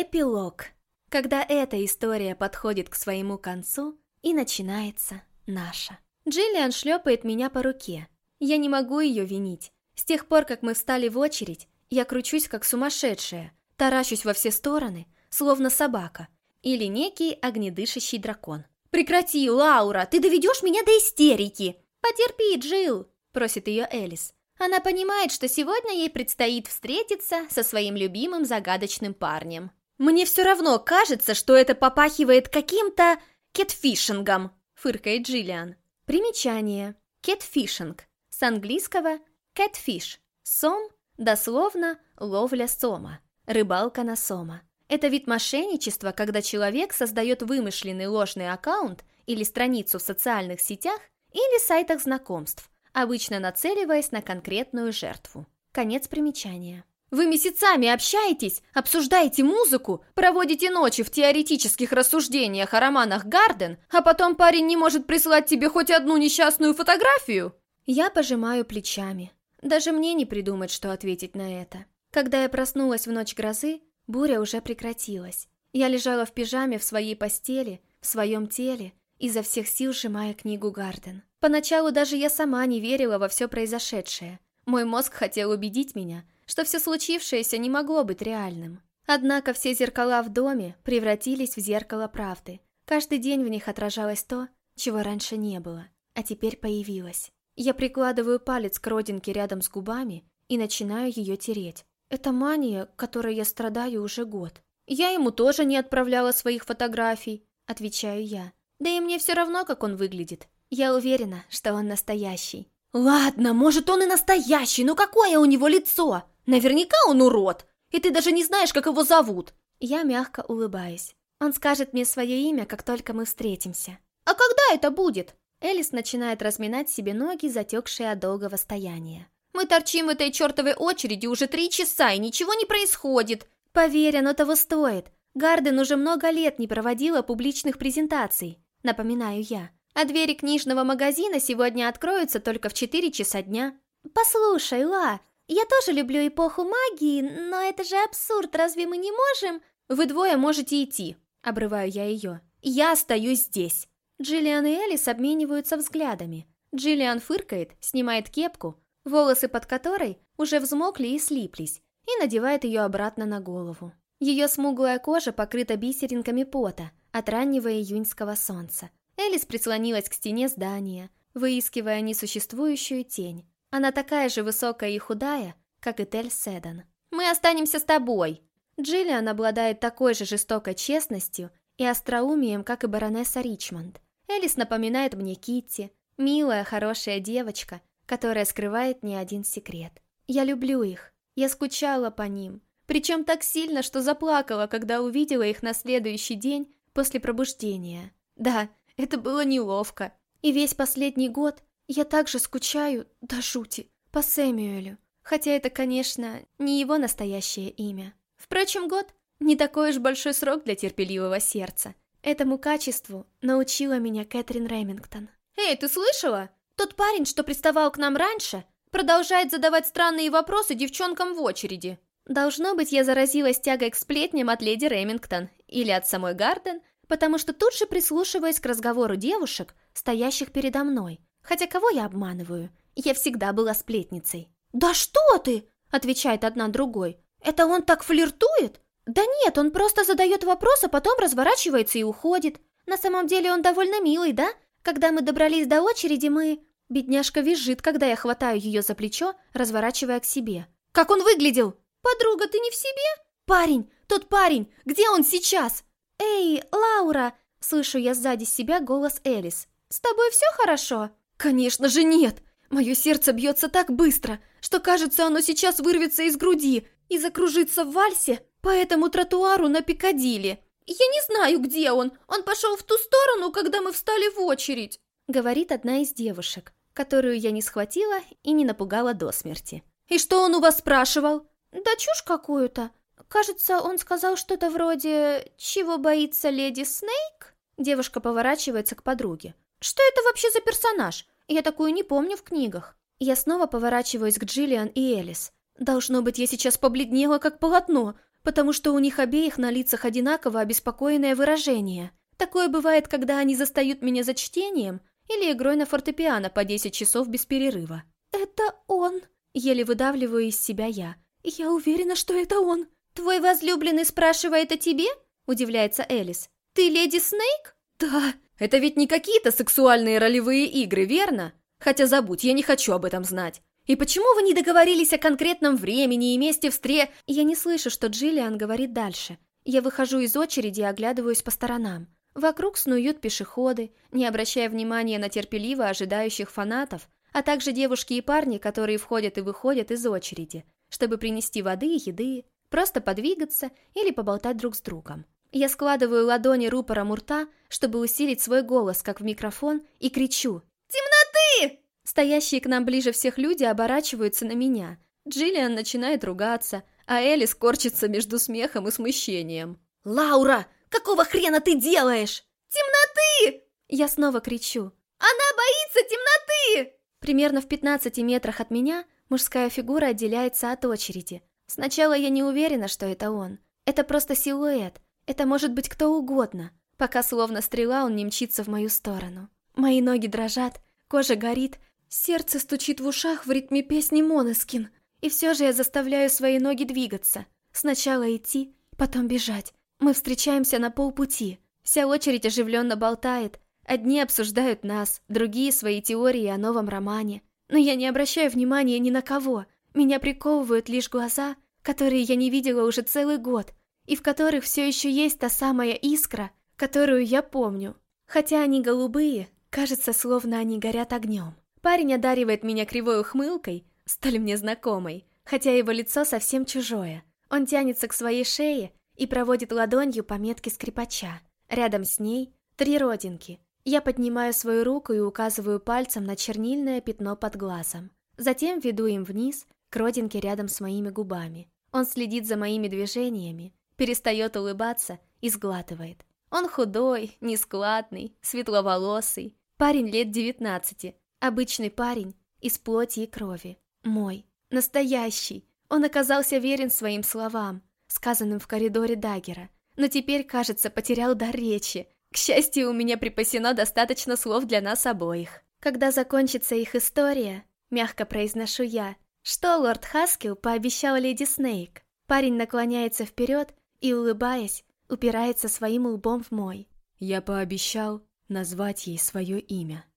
Эпилог. Когда эта история подходит к своему концу, и начинается наша. Джиллиан шлепает меня по руке. Я не могу ее винить. С тех пор, как мы встали в очередь, я кручусь как сумасшедшая, таращусь во все стороны, словно собака, или некий огнедышащий дракон. «Прекрати, Лаура, ты доведешь меня до истерики!» «Потерпи, Джилл!» – просит ее Элис. Она понимает, что сегодня ей предстоит встретиться со своим любимым загадочным парнем. «Мне все равно кажется, что это попахивает каким-то кетфишингом», — фыркает Джиллиан. Примечание. Кетфишинг. С английского catfish. Сом, дословно, ловля сома. Рыбалка на сома. Это вид мошенничества, когда человек создает вымышленный ложный аккаунт или страницу в социальных сетях или сайтах знакомств, обычно нацеливаясь на конкретную жертву. Конец примечания. Вы месяцами общаетесь, обсуждаете музыку, проводите ночи в теоретических рассуждениях о романах Гарден, а потом парень не может прислать тебе хоть одну несчастную фотографию? Я пожимаю плечами. Даже мне не придумать, что ответить на это. Когда я проснулась в ночь грозы, буря уже прекратилась. Я лежала в пижаме в своей постели, в своем теле, изо всех сил сжимая книгу Гарден. Поначалу даже я сама не верила во все произошедшее. Мой мозг хотел убедить меня – что все случившееся не могло быть реальным. Однако все зеркала в доме превратились в зеркало правды. Каждый день в них отражалось то, чего раньше не было, а теперь появилось. Я прикладываю палец к родинке рядом с губами и начинаю ее тереть. Это мания, которой я страдаю уже год. Я ему тоже не отправляла своих фотографий, отвечаю я. Да и мне все равно, как он выглядит. Я уверена, что он настоящий. Ладно, может он и настоящий, но какое у него лицо? Наверняка он урод, и ты даже не знаешь, как его зовут. Я мягко улыбаюсь. Он скажет мне свое имя, как только мы встретимся. А когда это будет? Элис начинает разминать себе ноги, затекшие от долгого стояния. Мы торчим в этой чертовой очереди уже три часа, и ничего не происходит. Поверь, оно того стоит. Гарден уже много лет не проводила публичных презентаций, напоминаю я. А двери книжного магазина сегодня откроются только в 4 часа дня. Послушай, Ла, я тоже люблю эпоху магии, но это же абсурд, разве мы не можем? Вы двое можете идти, обрываю я ее. Я остаюсь здесь. Джиллиан и Элис обмениваются взглядами. Джиллиан фыркает, снимает кепку, волосы под которой уже взмокли и слиплись, и надевает ее обратно на голову. Ее смуглая кожа покрыта бисеринками пота от раннего июньского солнца. Элис прислонилась к стене здания, выискивая несуществующую тень. Она такая же высокая и худая, как и Тель Седан. «Мы останемся с тобой!» Джиллиан обладает такой же жестокой честностью и остроумием, как и баронесса Ричмонд. Элис напоминает мне Китти, милая, хорошая девочка, которая скрывает не один секрет. Я люблю их, я скучала по ним, причем так сильно, что заплакала, когда увидела их на следующий день после пробуждения. Да, это было неловко. И весь последний год я также скучаю, до жути, по Сэмюэлю, хотя это, конечно, не его настоящее имя. Впрочем, год — не такой уж большой срок для терпеливого сердца. Этому качеству научила меня Кэтрин Ремингтон. «Эй, ты слышала? Тот парень, что приставал к нам раньше, продолжает задавать странные вопросы девчонкам в очереди». Должно быть, я заразилась тягой к сплетням от леди Ремингтон или от самой Гарден, потому что тут же прислушиваясь к разговору девушек, стоящих передо мной, Хотя кого я обманываю? Я всегда была сплетницей. «Да что ты!» — отвечает одна другой. «Это он так флиртует?» «Да нет, он просто задает вопрос, а потом разворачивается и уходит. На самом деле он довольно милый, да? Когда мы добрались до очереди, мы...» Бедняжка визжит, когда я хватаю ее за плечо, разворачивая к себе. «Как он выглядел?» «Подруга, ты не в себе?» «Парень! Тот парень! Где он сейчас?» «Эй, Лаура!» Слышу я сзади себя голос Элис. «С тобой все хорошо?» Конечно же нет! Мое сердце бьется так быстро, что кажется, оно сейчас вырвется из груди и закружится в вальсе по этому тротуару на Пикадилли. «Я не знаю, где он. Он пошел в ту сторону, когда мы встали в очередь», — говорит одна из девушек, которую я не схватила и не напугала до смерти. «И что он у вас спрашивал?» «Да чушь какую-то. Кажется, он сказал что-то вроде «Чего боится леди Снейк?» Девушка поворачивается к подруге. Что это вообще за персонаж? Я такую не помню в книгах. Я снова поворачиваюсь к Джиллиан и Элис. Должно быть, я сейчас побледнела, как полотно, потому что у них обеих на лицах одинаково обеспокоенное выражение. Такое бывает, когда они застают меня за чтением или игрой на фортепиано по 10 часов без перерыва. «Это он!» — еле выдавливаю из себя я. «Я уверена, что это он!» «Твой возлюбленный спрашивает о тебе?» — удивляется Элис. «Ты леди Снейк?» «Да, это ведь не какие-то сексуальные ролевые игры, верно? Хотя забудь, я не хочу об этом знать. И почему вы не договорились о конкретном времени и месте встре...» Я не слышу, что Джиллиан говорит дальше. Я выхожу из очереди и оглядываюсь по сторонам. Вокруг снуют пешеходы, не обращая внимания на терпеливо ожидающих фанатов, а также девушки и парни, которые входят и выходят из очереди, чтобы принести воды и еды, просто подвигаться или поболтать друг с другом. Я складываю ладони рупором у рта, чтобы усилить свой голос, как в микрофон, и кричу «Темноты!». Стоящие к нам ближе всех люди оборачиваются на меня. Джиллиан начинает ругаться, а Элис корчится между смехом и смущением. «Лаура, какого хрена ты делаешь?» «Темноты!» Я снова кричу. «Она боится темноты!» Примерно в 15 метрах от меня мужская фигура отделяется от очереди. Сначала я не уверена, что это он. Это просто силуэт, это может быть кто угодно, пока словно стрела он не мчится в мою сторону. Мои ноги дрожат, кожа горит, сердце стучит в ушах в ритме песни Монескин. И все же я заставляю свои ноги двигаться. Сначала идти, потом бежать. Мы встречаемся на полпути. Вся очередь оживленно болтает. Одни обсуждают нас, другие свои теории о новом романе. Но я не обращаю внимания ни на кого. Меня приковывают лишь глаза, которые я не видела уже целый год, и в которых все еще есть та самая искра, которую я помню. Хотя они голубые, кажется, словно они горят огнем. Парень одаривает меня кривой ухмылкой, столь мне знакомой, хотя его лицо совсем чужое. Он тянется к своей шее и проводит ладонью по метке скрипача. Рядом с ней три родинки. Я поднимаю свою руку и указываю пальцем на чернильное пятно под глазом. Затем веду им вниз, к родинке рядом с моими губами. Он следит за моими движениями, перестает улыбаться и сглатывает. Он худой, нескладный, светловолосый, парень лет девятнадцати, обычный парень из плоти и крови, мой, настоящий. Он оказался верен своим словам, сказанным в коридоре Даггера, но теперь, кажется, потерял дар речи. К счастью, у меня припасено достаточно слов для нас обоих. Когда закончится их история, мягко произношу я, что лорд Хаскил пообещал леди Снейк. Парень наклоняется вперед и, улыбаясь, упирается своим лбом в мой. Я пообещал назвать ей свое имя.